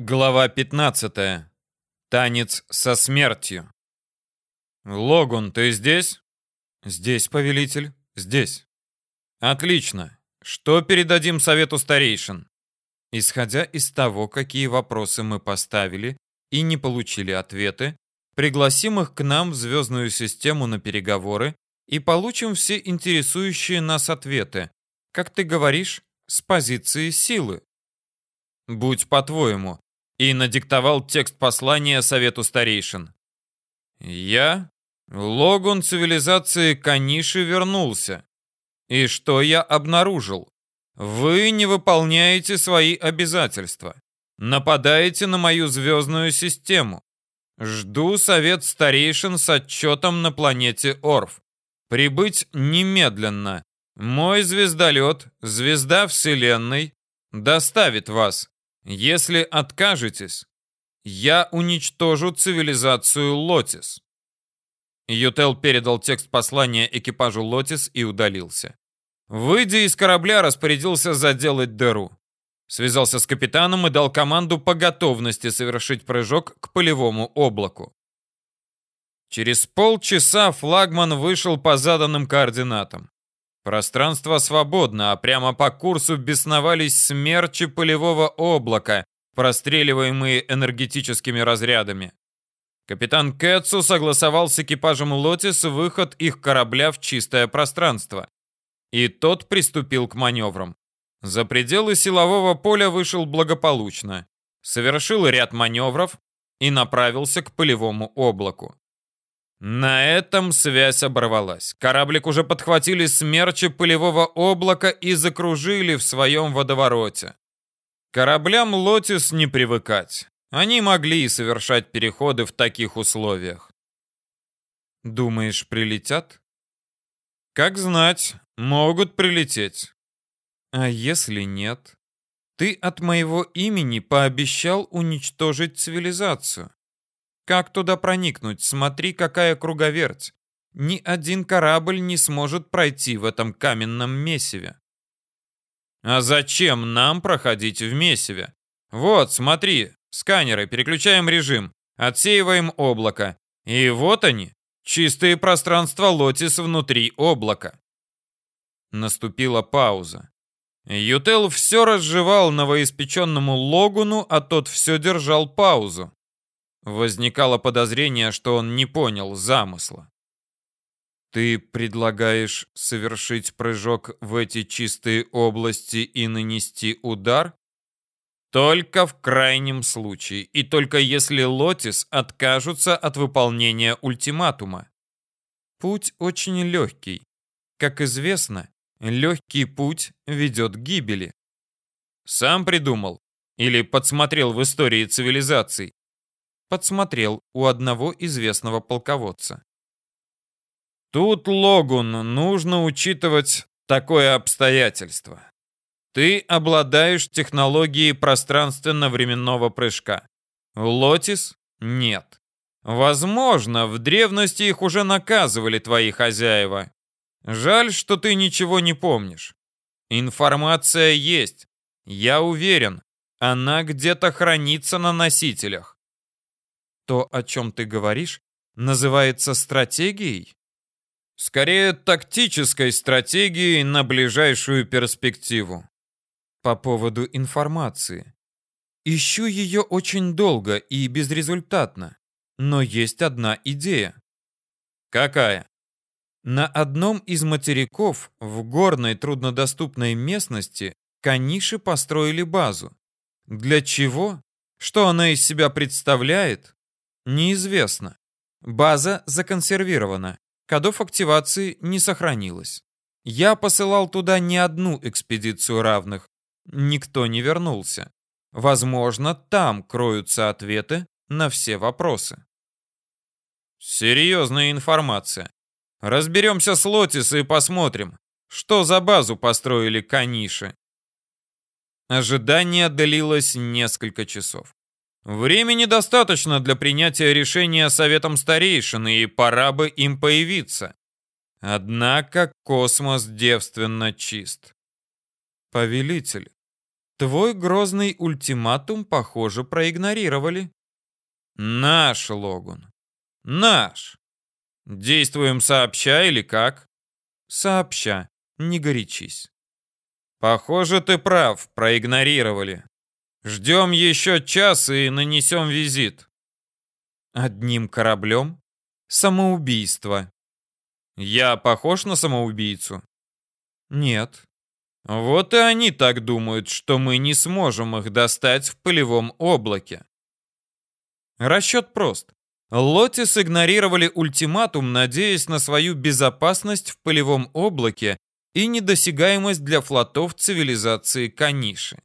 Глава 15. Танец со смертью. Логун, ты здесь? Здесь, повелитель, здесь. Отлично. Что передадим совету старейшин? Исходя из того, какие вопросы мы поставили и не получили ответы, пригласим их к нам в звездную систему на переговоры и получим все интересующие нас ответы, как ты говоришь, с позиции силы. Будь по-твоему, и надиктовал текст послания Совету Старейшин. Я, логун цивилизации Каниши, вернулся. И что я обнаружил? Вы не выполняете свои обязательства. Нападаете на мою звездную систему. Жду совет старейшин с отчетом на планете Орф. Прибыть немедленно. Мой звездолет, звезда Вселенной, доставит вас. Если откажетесь, я уничтожу цивилизацию Лотис. Ютел передал текст послания экипажу Лотис и удалился. Выйдя из корабля, распорядился заделать дыру. Связался с капитаном и дал команду по готовности совершить прыжок к полевому облаку. Через полчаса флагман вышел по заданным координатам. Пространство свободно, а прямо по курсу бесновались смерчи полевого облака, простреливаемые энергетическими разрядами. Капитан Кэтсу согласовал с экипажем Лотис выход их корабля в чистое пространство. И тот приступил к маневрам. За пределы силового поля вышел благополучно, совершил ряд маневров и направился к полевому облаку. На этом связь оборвалась. Кораблик уже подхватили смерчи пылевого облака и закружили в своем водовороте. Кораблям Лотис не привыкать. Они могли и совершать переходы в таких условиях. Думаешь, прилетят? Как знать, могут прилететь. А если нет? Ты от моего имени пообещал уничтожить цивилизацию. Как туда проникнуть? Смотри, какая круговерть. Ни один корабль не сможет пройти в этом каменном месиве. А зачем нам проходить в месиве? Вот, смотри, сканеры, переключаем режим, отсеиваем облако. И вот они, чистые пространства Лотис внутри облака. Наступила пауза. Ютел все разжевал новоиспеченному Логуну, а тот все держал паузу. Возникало подозрение, что он не понял замысла. Ты предлагаешь совершить прыжок в эти чистые области и нанести удар? Только в крайнем случае, и только если Лотис откажутся от выполнения ультиматума. Путь очень легкий. Как известно, легкий путь ведет к гибели. Сам придумал или подсмотрел в истории цивилизаций подсмотрел у одного известного полководца. Тут, Логун, нужно учитывать такое обстоятельство. Ты обладаешь технологией пространственно-временного прыжка. Лотис — нет. Возможно, в древности их уже наказывали твои хозяева. Жаль, что ты ничего не помнишь. Информация есть. Я уверен, она где-то хранится на носителях. То, о чем ты говоришь, называется стратегией? Скорее, тактической стратегией на ближайшую перспективу. По поводу информации. Ищу ее очень долго и безрезультатно. Но есть одна идея. Какая? На одном из материков в горной труднодоступной местности каниши построили базу. Для чего? Что она из себя представляет? Неизвестно. База законсервирована. Кодов активации не сохранилось. Я посылал туда не одну экспедицию равных. Никто не вернулся. Возможно, там кроются ответы на все вопросы. Серьезная информация. Разберемся с Лотис и посмотрим, что за базу построили каниши. Ожидание длилось несколько часов. Времени достаточно для принятия решения советом старейшин, и пора бы им появиться. Однако космос девственно чист. Повелитель, Твой грозный ультиматум, похоже, проигнорировали. Наш, Логун. Наш. Действуем сообща или как? Сообща. Не горячись. Похоже, ты прав, проигнорировали. Ждем еще час и нанесем визит. Одним кораблем? Самоубийство. Я похож на самоубийцу? Нет. Вот и они так думают, что мы не сможем их достать в пылевом облаке. Расчет прост. Лотис игнорировали ультиматум, надеясь на свою безопасность в пылевом облаке и недосягаемость для флотов цивилизации Каниши.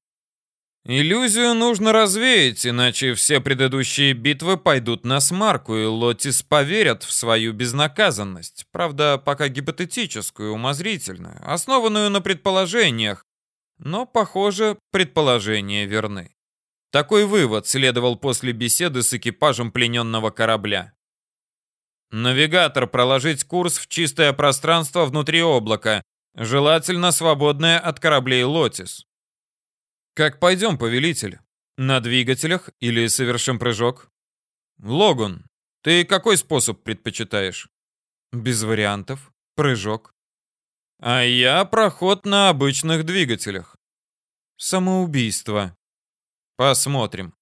Иллюзию нужно развеять, иначе все предыдущие битвы пойдут на смарку, и Лотис поверят в свою безнаказанность. Правда, пока гипотетическую, умозрительную, основанную на предположениях. Но, похоже, предположения верны. Такой вывод следовал после беседы с экипажем плененного корабля. Навигатор проложить курс в чистое пространство внутри облака, желательно свободное от кораблей Лотис. «Как пойдем, повелитель? На двигателях или совершим прыжок?» «Логун, ты какой способ предпочитаешь?» «Без вариантов. Прыжок». «А я проход на обычных двигателях». «Самоубийство». «Посмотрим».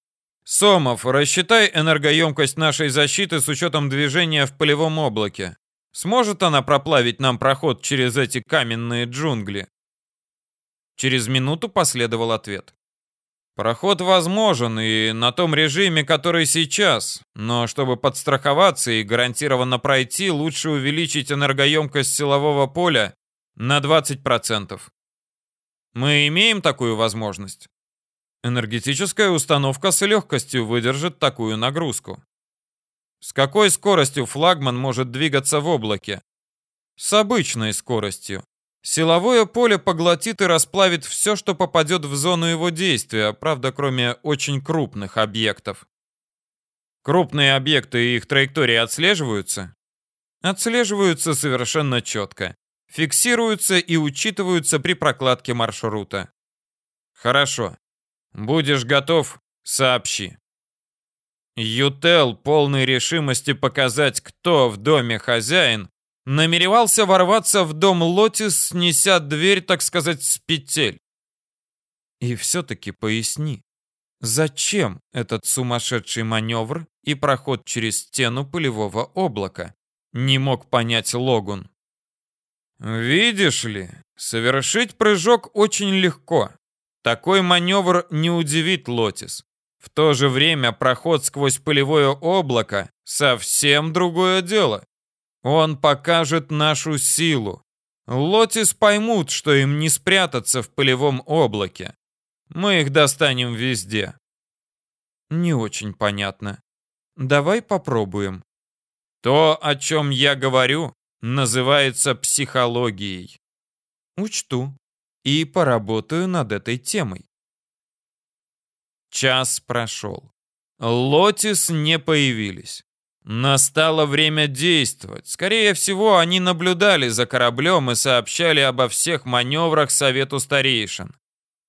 «Сомов, рассчитай энергоемкость нашей защиты с учетом движения в полевом облаке. Сможет она проплавить нам проход через эти каменные джунгли?» Через минуту последовал ответ. Проход возможен и на том режиме, который сейчас, но чтобы подстраховаться и гарантированно пройти, лучше увеличить энергоемкость силового поля на 20%. Мы имеем такую возможность. Энергетическая установка с легкостью выдержит такую нагрузку. С какой скоростью флагман может двигаться в облаке? С обычной скоростью. Силовое поле поглотит и расплавит все, что попадет в зону его действия, правда, кроме очень крупных объектов. Крупные объекты и их траектории отслеживаются? Отслеживаются совершенно четко. Фиксируются и учитываются при прокладке маршрута. Хорошо. Будешь готов, сообщи. Ютел, полной решимости показать, кто в доме хозяин, намеревался ворваться в дом Лотис, снеся дверь, так сказать, с петель. И все-таки поясни, зачем этот сумасшедший маневр и проход через стену пылевого облака? Не мог понять Логун. Видишь ли, совершить прыжок очень легко. Такой маневр не удивит Лотис. В то же время проход сквозь пылевое облако — совсем другое дело. Он покажет нашу силу. Лотис поймут, что им не спрятаться в пылевом облаке. Мы их достанем везде. Не очень понятно. Давай попробуем. То, о чем я говорю, называется психологией. Учту и поработаю над этой темой. Час прошел. Лотис не появились. Настало время действовать. Скорее всего, они наблюдали за кораблем и сообщали обо всех маневрах Совету Старейшин.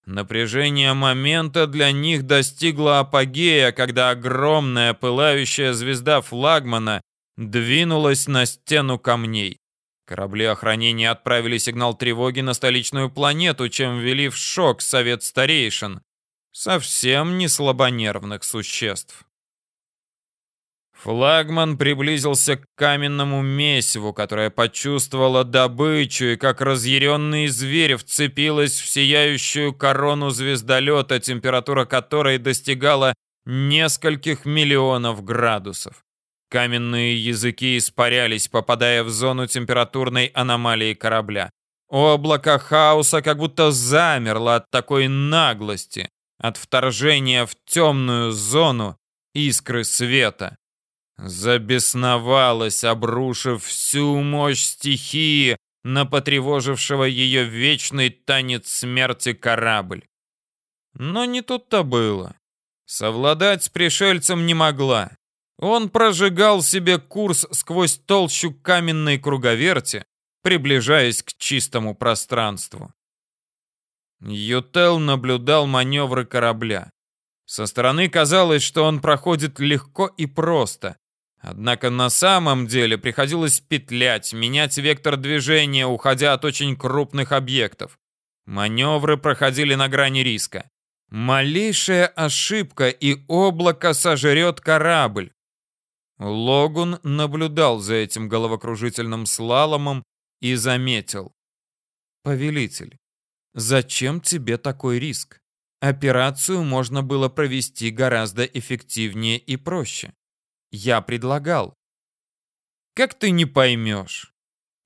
Напряжение момента для них достигло апогея, когда огромная пылающая звезда флагмана двинулась на стену камней. Корабли охранения отправили сигнал тревоги на столичную планету, чем ввели в шок Совет Старейшин. Совсем не слабонервных существ. Флагман приблизился к каменному месиву, которое почувствовало добычу и как разъяренный зверь вцепилась в сияющую корону звездолета, температура которой достигала нескольких миллионов градусов. Каменные языки испарялись, попадая в зону температурной аномалии корабля. Облако хаоса как будто замерло от такой наглости, от вторжения в темную зону искры света забесновалась, обрушив всю мощь стихии на потревожившего ее вечный танец смерти корабль. Но не тут-то было. Совладать с пришельцем не могла. Он прожигал себе курс сквозь толщу каменной круговерти, приближаясь к чистому пространству. Ютел наблюдал маневры корабля. Со стороны казалось, что он проходит легко и просто. Однако на самом деле приходилось петлять, менять вектор движения, уходя от очень крупных объектов. Маневры проходили на грани риска. Малейшая ошибка, и облако сожрет корабль. Логун наблюдал за этим головокружительным слаломом и заметил. «Повелитель, зачем тебе такой риск? Операцию можно было провести гораздо эффективнее и проще. Я предлагал. Как ты не поймешь?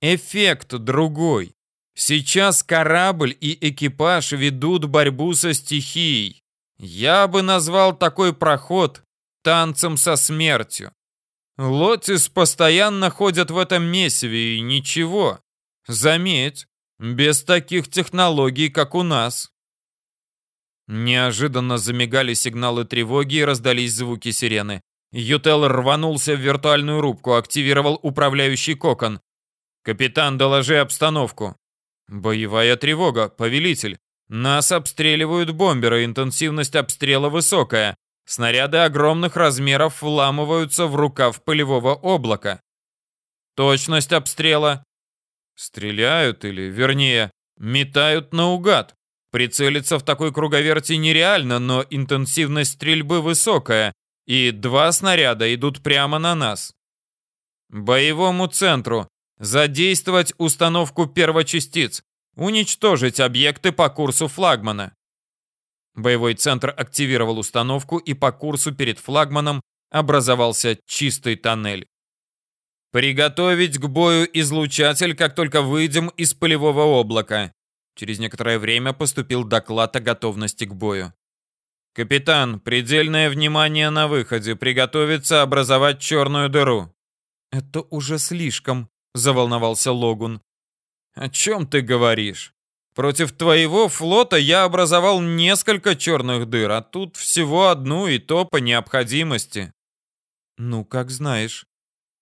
Эффект другой. Сейчас корабль и экипаж ведут борьбу со стихией. Я бы назвал такой проход танцем со смертью. Лотис постоянно ходят в этом месиве и ничего. Заметь, без таких технологий, как у нас. Неожиданно замигали сигналы тревоги и раздались звуки сирены. Ютел рванулся в виртуальную рубку, активировал управляющий кокон. «Капитан, доложи обстановку». «Боевая тревога, повелитель. Нас обстреливают бомберы, интенсивность обстрела высокая. Снаряды огромных размеров вламываются в рукав пылевого облака. Точность обстрела. Стреляют или, вернее, метают наугад. Прицелиться в такой круговерти нереально, но интенсивность стрельбы высокая, и два снаряда идут прямо на нас. Боевому центру задействовать установку первочастиц, уничтожить объекты по курсу флагмана. Боевой центр активировал установку, и по курсу перед флагманом образовался чистый тоннель. Приготовить к бою излучатель, как только выйдем из полевого облака. Через некоторое время поступил доклад о готовности к бою. «Капитан, предельное внимание на выходе. Приготовиться образовать черную дыру». «Это уже слишком», — заволновался Логун. «О чем ты говоришь? Против твоего флота я образовал несколько черных дыр, а тут всего одну и то по необходимости». «Ну, как знаешь».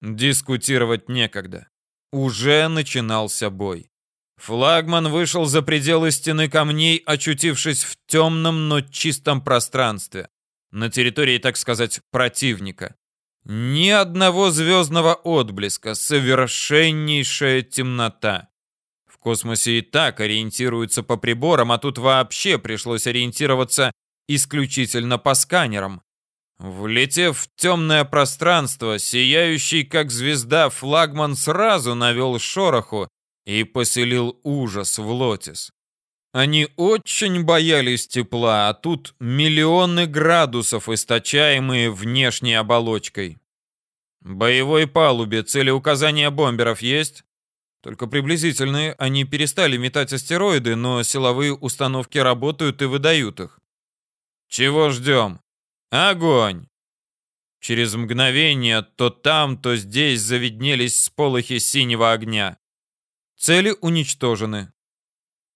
Дискутировать некогда. Уже начинался бой. Флагман вышел за пределы стены камней, очутившись в темном, но чистом пространстве. На территории, так сказать, противника. Ни одного звездного отблеска, совершеннейшая темнота. В космосе и так ориентируются по приборам, а тут вообще пришлось ориентироваться исключительно по сканерам. Влетев в темное пространство, сияющий как звезда флагман сразу навел шороху и поселил ужас в Лотис. Они очень боялись тепла, а тут миллионы градусов, источаемые внешней оболочкой. Боевой палубе цели указания бомберов есть? Только приблизительные, они перестали метать астероиды, но силовые установки работают и выдают их. Чего ждем? Огонь! Через мгновение то там, то здесь завиднелись сполохи синего огня. Цели уничтожены.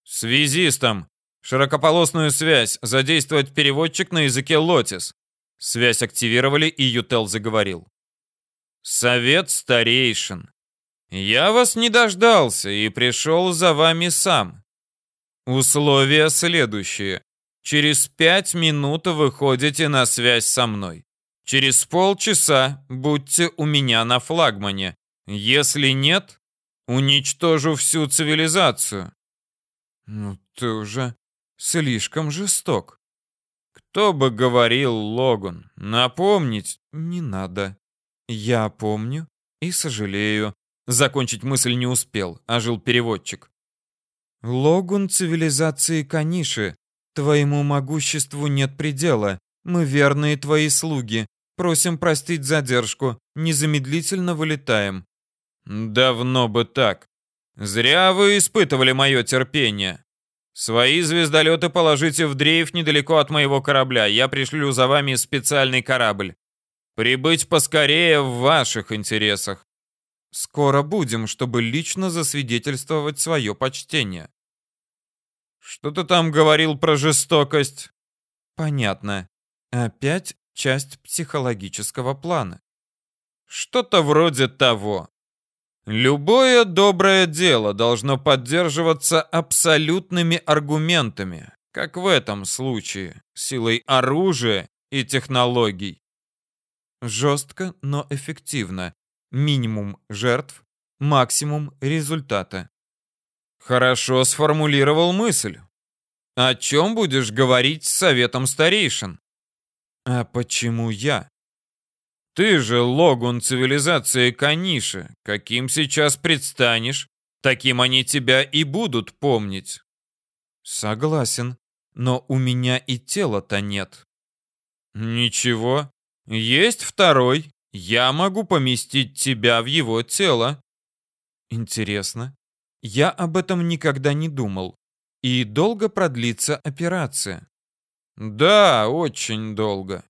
Связистам. Широкополосную связь. Задействовать переводчик на языке Лотис. Связь активировали, и Ютел заговорил. Совет старейшин. Я вас не дождался и пришел за вами сам. Условия следующие. Через пять минут выходите на связь со мной. Через полчаса будьте у меня на флагмане. Если нет, Уничтожу всю цивилизацию. Ну ты уже слишком жесток. Кто бы говорил, Логан, напомнить не надо. Я помню и сожалею. Закончить мысль не успел, ожил переводчик. Логун цивилизации Каниши. Твоему могуществу нет предела. Мы верные твои слуги. Просим простить задержку. Незамедлительно вылетаем. Давно бы так. Зря вы испытывали мое терпение. Свои звездолеты положите в дрейф недалеко от моего корабля. Я пришлю за вами специальный корабль. Прибыть поскорее в ваших интересах. Скоро будем, чтобы лично засвидетельствовать свое почтение. Что ты там говорил про жестокость? Понятно. Опять часть психологического плана. Что-то вроде того. Любое доброе дело должно поддерживаться абсолютными аргументами, как в этом случае, силой оружия и технологий. Жестко, но эффективно. Минимум жертв, максимум результата. Хорошо сформулировал мысль. О чем будешь говорить с советом старейшин? А почему я? Ты же логун цивилизации Каниши. Каким сейчас предстанешь, таким они тебя и будут помнить. Согласен, но у меня и тела-то нет. Ничего, есть второй. Я могу поместить тебя в его тело. Интересно. Я об этом никогда не думал. И долго продлится операция? Да, очень долго.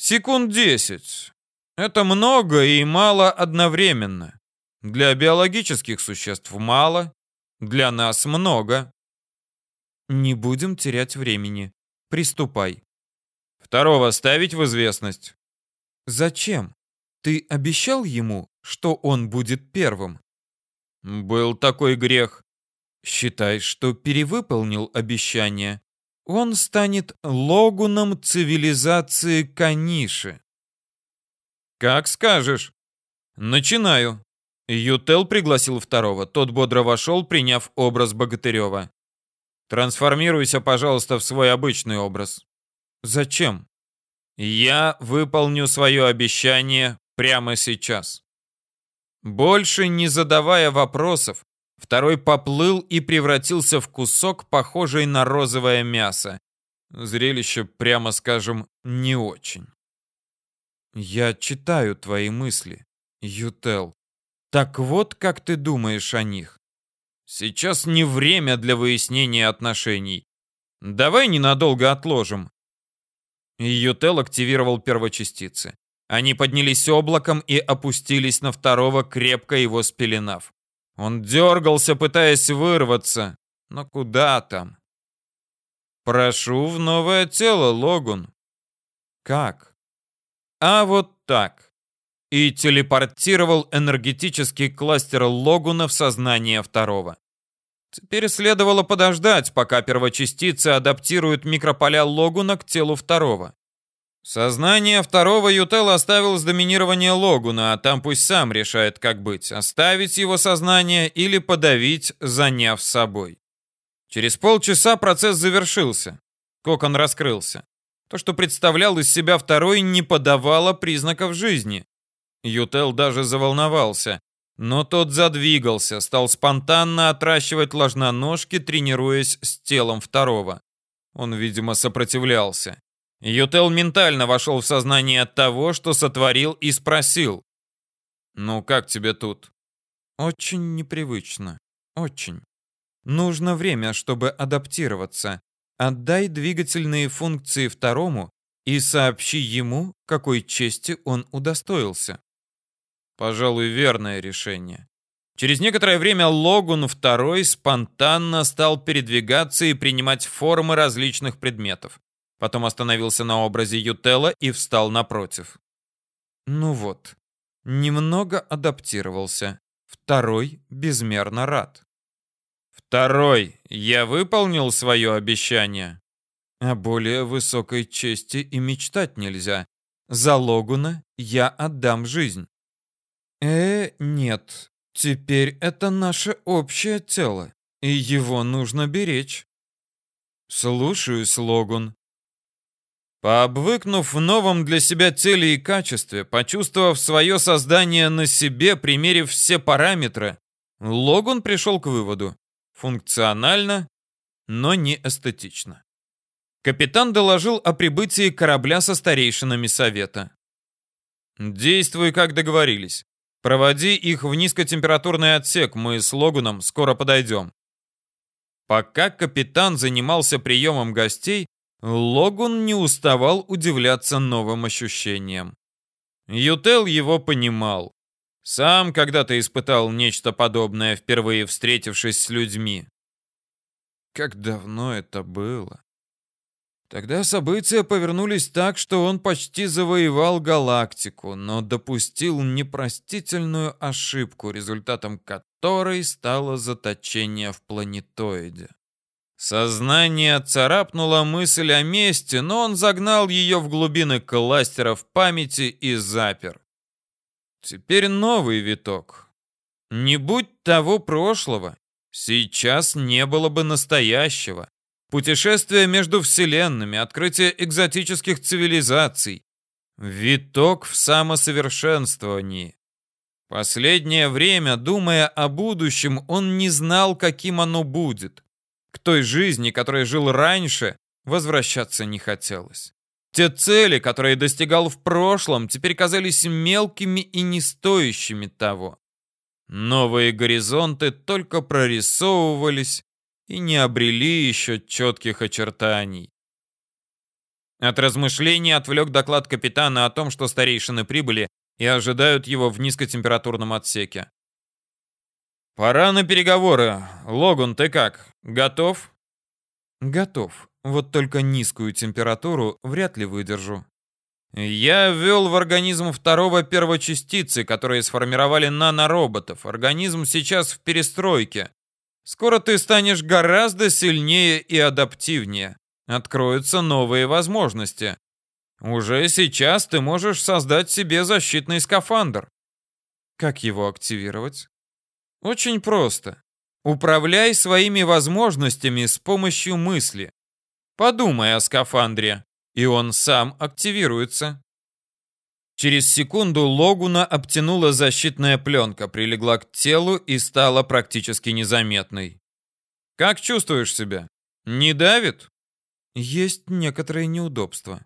Секунд десять. Это много и мало одновременно. Для биологических существ мало, для нас много. Не будем терять времени. Приступай. Второго ставить в известность. Зачем? Ты обещал ему, что он будет первым? Был такой грех. Считай, что перевыполнил обещание. Он станет логуном цивилизации Каниши. Как скажешь. Начинаю. Ютел пригласил второго. Тот бодро вошел, приняв образ Богатырева. Трансформируйся, пожалуйста, в свой обычный образ. Зачем? Я выполню свое обещание прямо сейчас. Больше не задавая вопросов, второй поплыл и превратился в кусок, похожий на розовое мясо. Зрелище, прямо скажем, не очень. Я читаю твои мысли, Ютел. Так вот, как ты думаешь о них. Сейчас не время для выяснения отношений. Давай ненадолго отложим. Ютел активировал первочастицы. Они поднялись облаком и опустились на второго, крепко его спеленав. Он дергался, пытаясь вырваться. Но куда там? Прошу в новое тело, Логун. Как? А вот так. И телепортировал энергетический кластер Логуна в сознание второго. Теперь следовало подождать, пока первочастицы адаптируют микрополя Логуна к телу второго. Сознание второго Ютел оставил с доминирования Логуна, а там пусть сам решает, как быть, оставить его сознание или подавить, заняв собой. Через полчаса процесс завершился. Кокон раскрылся. То, что представлял из себя второй, не подавало признаков жизни. Ютел даже заволновался. Но тот задвигался, стал спонтанно отращивать ложноножки, тренируясь с телом второго. Он, видимо, сопротивлялся. Ютел ментально вошел в сознание от того, что сотворил, и спросил. «Ну, как тебе тут?» «Очень непривычно. Очень. Нужно время, чтобы адаптироваться. Отдай двигательные функции второму и сообщи ему, какой чести он удостоился». Пожалуй, верное решение. Через некоторое время Логун II спонтанно стал передвигаться и принимать формы различных предметов. Потом остановился на образе Ютелла и встал напротив. Ну вот, немного адаптировался. Второй безмерно рад. Второй, я выполнил свое обещание. О более высокой чести и мечтать нельзя. За Логуна я отдам жизнь. Э, нет. Теперь это наше общее тело, и его нужно беречь. Слушаюсь, Логун. Пообвыкнув в новом для себя теле и качестве, почувствовав свое создание на себе, примерив все параметры, Логун пришел к выводу. Функционально, но не эстетично. Капитан доложил о прибытии корабля со старейшинами совета. «Действуй, как договорились. Проводи их в низкотемпературный отсек, мы с Логуном скоро подойдем. Пока капитан занимался приемом гостей, Логун не уставал удивляться новым ощущениям. Ютел его понимал. Сам когда-то испытал нечто подобное, впервые встретившись с людьми. Как давно это было? Тогда события повернулись так, что он почти завоевал галактику, но допустил непростительную ошибку, результатом которой стало заточение в планетоиде. Сознание царапнуло мысль о мести, но он загнал ее в глубины кластеров памяти и запер. Теперь новый виток. Не будь того прошлого, сейчас не было бы настоящего. Путешествие между вселенными, открытие экзотических цивилизаций. Виток в самосовершенствовании. Последнее время, думая о будущем, он не знал, каким оно будет. К той жизни, которой жил раньше, возвращаться не хотелось. Те цели, которые достигал в прошлом, теперь казались мелкими и не стоящими того. Новые горизонты только прорисовывались, и не обрели еще четких очертаний. От размышлений отвлек доклад капитана о том, что старейшины прибыли и ожидают его в низкотемпературном отсеке. «Пора на переговоры. Логун, ты как? Готов?» «Готов. Вот только низкую температуру вряд ли выдержу». «Я ввел в организм второго первочастицы, которые сформировали нанороботов. Организм сейчас в перестройке. Скоро ты станешь гораздо сильнее и адаптивнее. Откроются новые возможности. Уже сейчас ты можешь создать себе защитный скафандр. Как его активировать? Очень просто. Управляй своими возможностями с помощью мысли. Подумай о скафандре, и он сам активируется. Через секунду Логуна обтянула защитная пленка, прилегла к телу и стала практически незаметной. «Как чувствуешь себя? Не давит?» «Есть некоторые неудобства».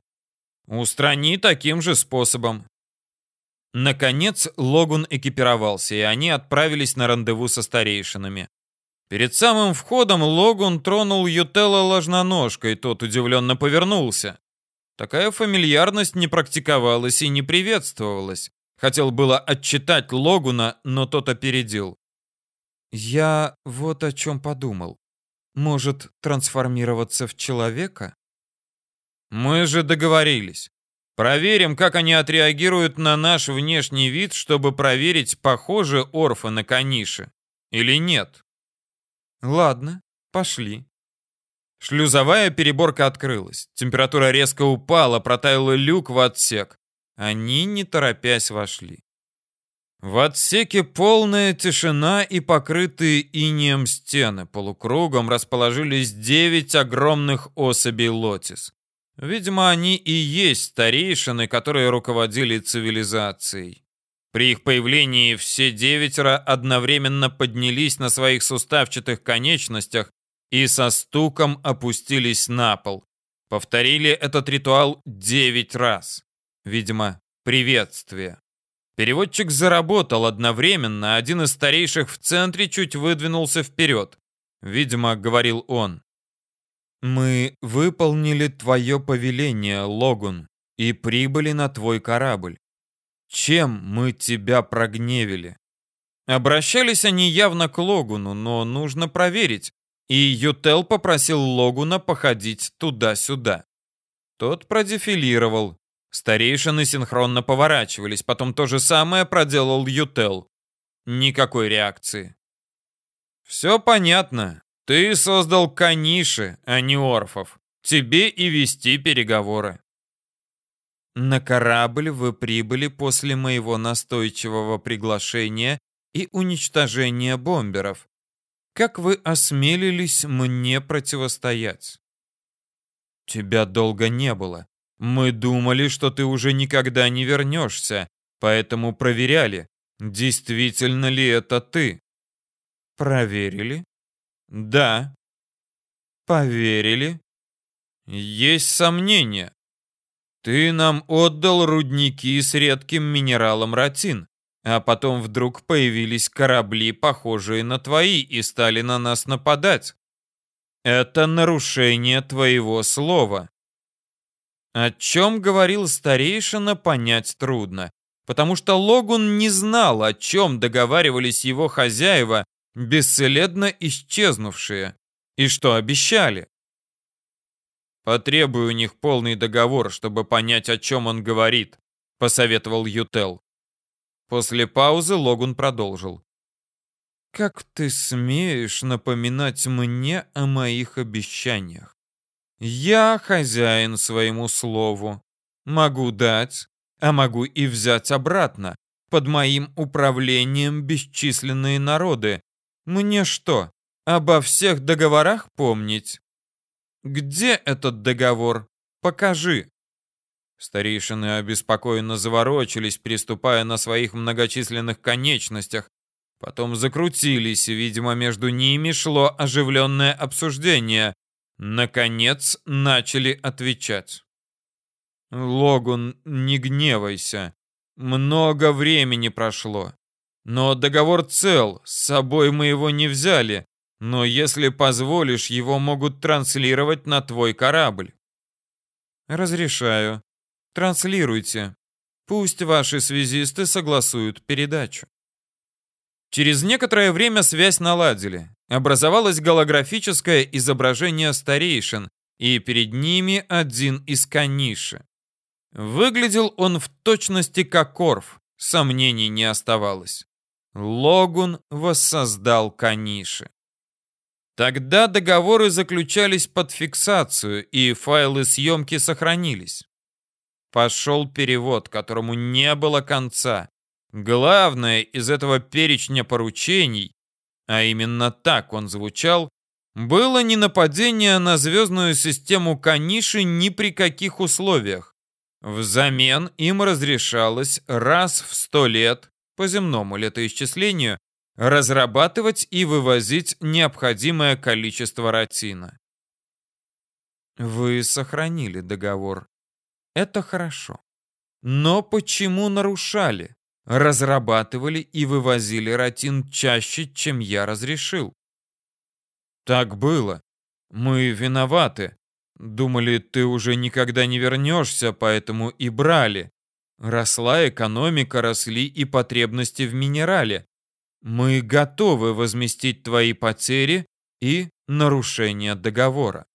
«Устрани таким же способом». Наконец Логун экипировался, и они отправились на рандеву со старейшинами. Перед самым входом Логун тронул Ютелла ложноножкой, тот удивленно повернулся. Такая фамильярность не практиковалась и не приветствовалась. Хотел было отчитать Логуна, но тот опередил. «Я вот о чем подумал. Может, трансформироваться в человека?» «Мы же договорились. Проверим, как они отреагируют на наш внешний вид, чтобы проверить, похожи орфы на каниши или нет». «Ладно, пошли». Шлюзовая переборка открылась. Температура резко упала, протаял люк в отсек. Они, не торопясь, вошли. В отсеке полная тишина и покрытые инеем стены. Полукругом расположились девять огромных особей лотис. Видимо, они и есть старейшины, которые руководили цивилизацией. При их появлении все девятеро одновременно поднялись на своих суставчатых конечностях и со стуком опустились на пол. Повторили этот ритуал девять раз. Видимо, приветствие. Переводчик заработал одновременно, один из старейших в центре чуть выдвинулся вперед. Видимо, говорил он. «Мы выполнили твое повеление, Логун, и прибыли на твой корабль. Чем мы тебя прогневили?» Обращались они явно к Логуну, но нужно проверить, и Ютел попросил Логуна походить туда-сюда. Тот продефилировал. Старейшины синхронно поворачивались, потом то же самое проделал Ютел. Никакой реакции. «Все понятно. Ты создал каниши, а не орфов. Тебе и вести переговоры». «На корабль вы прибыли после моего настойчивого приглашения и уничтожения бомберов. Как вы осмелились мне противостоять? Тебя долго не было. Мы думали, что ты уже никогда не вернешься, поэтому проверяли, действительно ли это ты. Проверили? Да. Поверили? Есть сомнения. Ты нам отдал рудники с редким минералом ратин. А потом вдруг появились корабли, похожие на твои, и стали на нас нападать. Это нарушение твоего слова. О чем говорил старейшина, понять трудно, потому что Логун не знал, о чем договаривались его хозяева, бесследно исчезнувшие, и что обещали. Потребуй у них полный договор, чтобы понять, о чем он говорит, посоветовал Ютел. После паузы Логун продолжил. Как ты смеешь напоминать мне о моих обещаниях? Я хозяин своему слову. Могу дать, а могу и взять обратно. Под моим управлением бесчисленные народы. Мне что, обо всех договорах помнить? Где этот договор? Покажи. Старейшины обеспокоенно заворочились, переступая на своих многочисленных конечностях. Потом закрутились, видимо, между ними шло оживленное обсуждение. Наконец начали отвечать. «Логун, не гневайся. Много времени прошло. Но договор цел, с собой мы его не взяли. Но если позволишь, его могут транслировать на твой корабль». «Разрешаю. Транслируйте. Пусть ваши связисты согласуют передачу». Через некоторое время связь наладили. Образовалось голографическое изображение старейшин, и перед ними один из каниши. Выглядел он в точности как Корф, сомнений не оставалось. Логун воссоздал каниши. Тогда договоры заключались под фиксацию, и файлы съемки сохранились. Пошел перевод, которому не было конца. Главное из этого перечня поручений, а именно так он звучал, было не нападение на звездную систему Каниши ни при каких условиях. Взамен им разрешалось раз в сто лет, по земному летоисчислению, разрабатывать и вывозить необходимое количество ратина. Вы сохранили договор. Это хорошо. Но почему нарушали? разрабатывали и вывозили ротин чаще, чем я разрешил. Так было. Мы виноваты. Думали, ты уже никогда не вернешься, поэтому и брали. Росла экономика, росли и потребности в минерале. Мы готовы возместить твои потери и нарушение договора.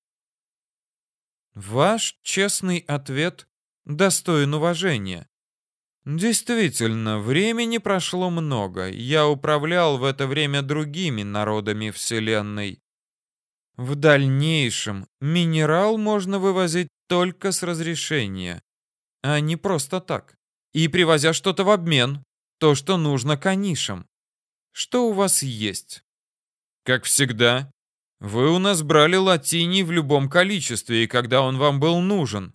Ваш честный ответ достоин уважения. Действительно, времени прошло много. Я управлял в это время другими народами Вселенной. В дальнейшем минерал можно вывозить только с разрешения, а не просто так. И привозя что-то в обмен, то, что нужно канишам. Что у вас есть? Как всегда, вы у нас брали латиний в любом количестве, и когда он вам был нужен.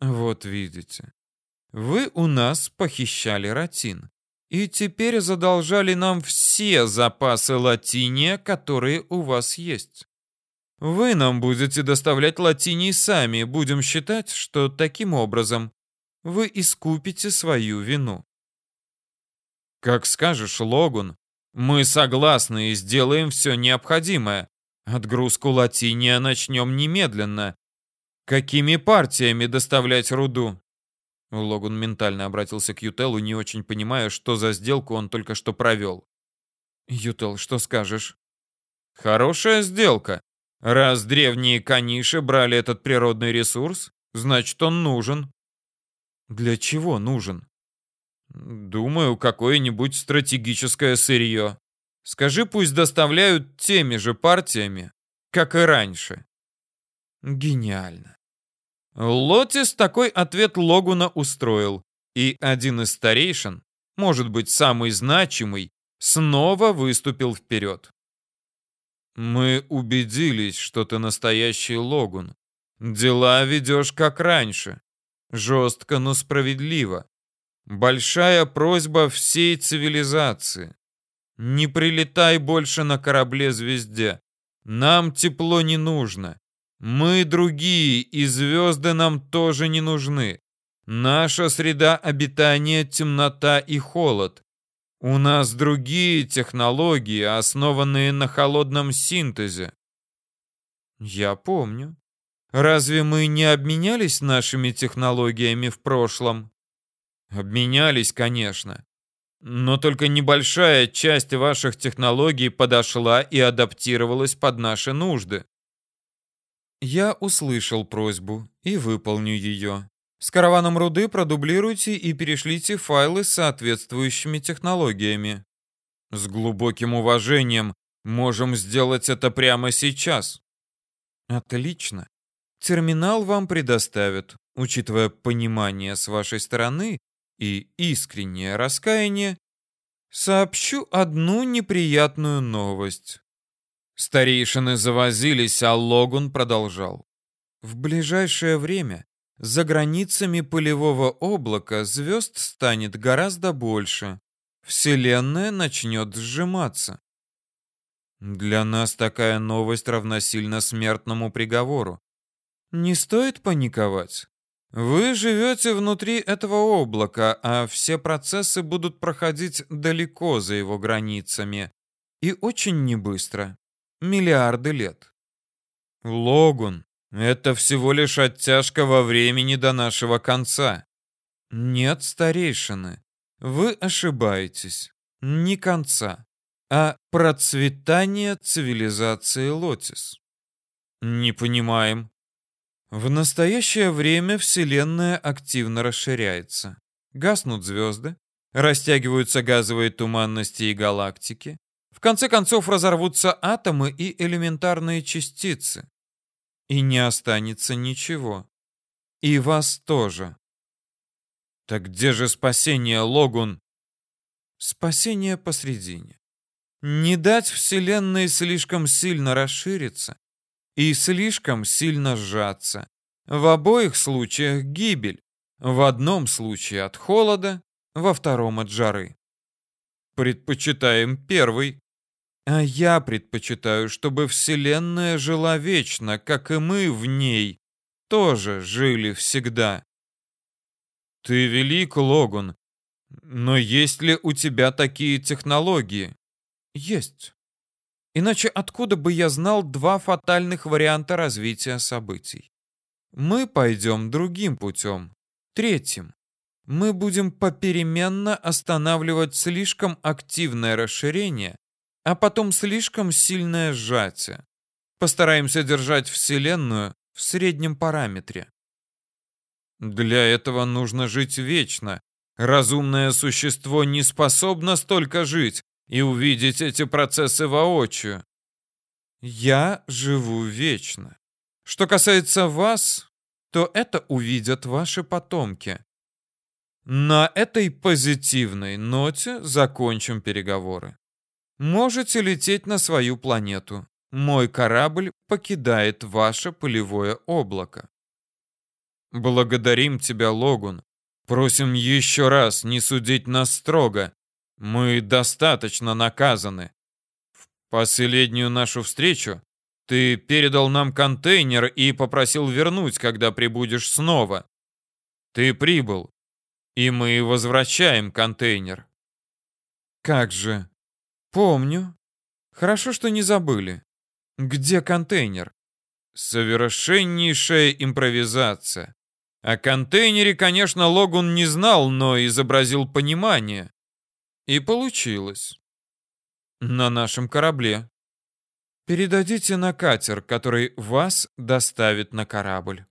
Вот видите. Вы у нас похищали ротин. И теперь задолжали нам все запасы латиния, которые у вас есть. Вы нам будете доставлять латиний сами, будем считать, что таким образом вы искупите свою вину. Как скажешь, Логун, мы согласны и сделаем все необходимое. Отгрузку латиния начнем немедленно. Какими партиями доставлять руду? Логун ментально обратился к Ютелу, не очень понимая, что за сделку он только что провел. «Ютел, что скажешь?» «Хорошая сделка. Раз древние каниши брали этот природный ресурс, значит, он нужен». «Для чего нужен?» «Думаю, какое-нибудь стратегическое сырье. Скажи, пусть доставляют теми же партиями, как и раньше». «Гениально. Лотис такой ответ Логуна устроил, и один из старейшин, может быть, самый значимый, снова выступил вперед. «Мы убедились, что ты настоящий Логун. Дела ведешь как раньше. Жестко, но справедливо. Большая просьба всей цивилизации. Не прилетай больше на корабле-звезде. Нам тепло не нужно. Мы другие, и звезды нам тоже не нужны. Наша среда обитания — темнота и холод. У нас другие технологии, основанные на холодном синтезе. Я помню. Разве мы не обменялись нашими технологиями в прошлом? Обменялись, конечно. Но только небольшая часть ваших технологий подошла и адаптировалась под наши нужды. Я услышал просьбу и выполню ее. С караваном руды продублируйте и перешлите файлы с соответствующими технологиями. С глубоким уважением можем сделать это прямо сейчас. Отлично. Терминал вам предоставят, учитывая понимание с вашей стороны и искреннее раскаяние, сообщу одну неприятную новость. Старейшины завозились, а Логун продолжал. В ближайшее время за границами пылевого облака звезд станет гораздо больше. Вселенная начнет сжиматься. Для нас такая новость равносильна смертному приговору. Не стоит паниковать. Вы живете внутри этого облака, а все процессы будут проходить далеко за его границами. И очень небыстро. Миллиарды лет. Логун, это всего лишь оттяжка во времени до нашего конца. Нет, старейшины, вы ошибаетесь. Не конца, а процветание цивилизации Лотис. Не понимаем. В настоящее время Вселенная активно расширяется. Гаснут звезды, растягиваются газовые туманности и галактики. В конце концов разорвутся атомы и элементарные частицы. И не останется ничего. И вас тоже. Так где же спасение, Логун? Спасение посредине. Не дать Вселенной слишком сильно расшириться и слишком сильно сжаться. В обоих случаях гибель. В одном случае от холода, во втором от жары. Предпочитаем первый. А я предпочитаю, чтобы Вселенная жила вечно, как и мы в ней тоже жили всегда. Ты велик, Логун, но есть ли у тебя такие технологии? Есть. Иначе откуда бы я знал два фатальных варианта развития событий? Мы пойдем другим путем, третьим. Мы будем попеременно останавливать слишком активное расширение а потом слишком сильное сжатие. Постараемся держать Вселенную в среднем параметре. Для этого нужно жить вечно. Разумное существо не способно столько жить и увидеть эти процессы воочию. Я живу вечно. Что касается вас, то это увидят ваши потомки. На этой позитивной ноте закончим переговоры. Можете лететь на свою планету. Мой корабль покидает ваше пылевое облако. Благодарим тебя, Логун. Просим еще раз не судить нас строго. Мы достаточно наказаны. В последнюю нашу встречу ты передал нам контейнер и попросил вернуть, когда прибудешь снова. Ты прибыл, и мы возвращаем контейнер. Как же Помню. Хорошо, что не забыли. Где контейнер? Совершеннейшая импровизация. О контейнере, конечно, Логун не знал, но изобразил понимание. И получилось. На нашем корабле. Передадите на катер, который вас доставит на корабль.